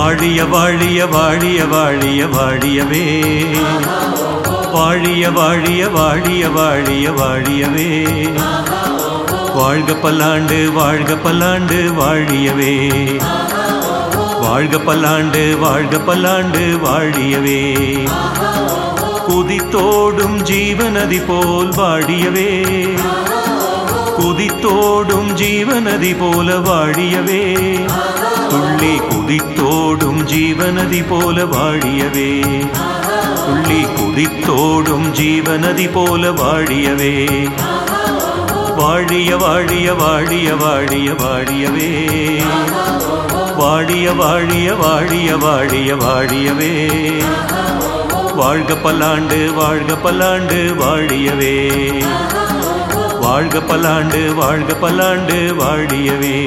வாழிய வாழிய வாழிய வாழிய வாழியவே. வாழிய வாழிய வாழிய வாழிய வாழியவே. வாழ்க பல்லாண்டு வாழ்க பல்லாண்டு வாழியவே. வாழ்க பல்லாண்டு வாழ்க பல்லாண்டு வாழியவே. குதித்தோடும் ஜீவநதி போல் வாழியவே. குதித்தோடும் ஜீவநதி போல வாழியவே. துள்ளி குதித்தோடும் ஜீவநதி போல வாழியவே. துள்ளி குதித்தோடும் ஜீவநதி போல வாழியவே. வாழிய வாழிய வாழிய வாழிய வாழியவே. வாழிய வாழிய வாழிய வாழிய வாழியவே. வாழ்க பல்லாண்டு வாழ்க பல்லாண்டு வாழியவே. வாழ்க பல்லாண்டு வாழ்க பல்லாண்டு வாழியவே.